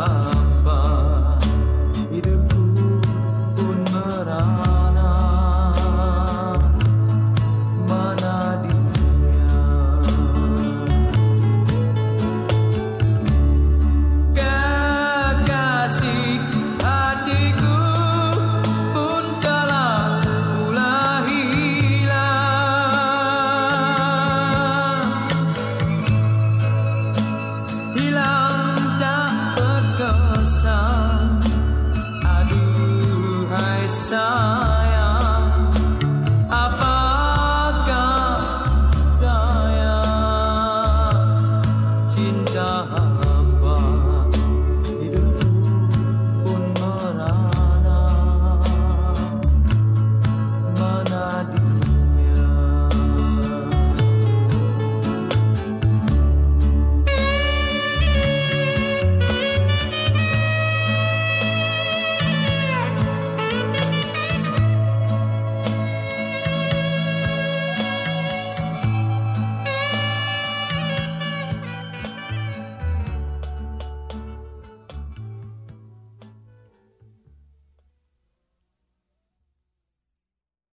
love. sun.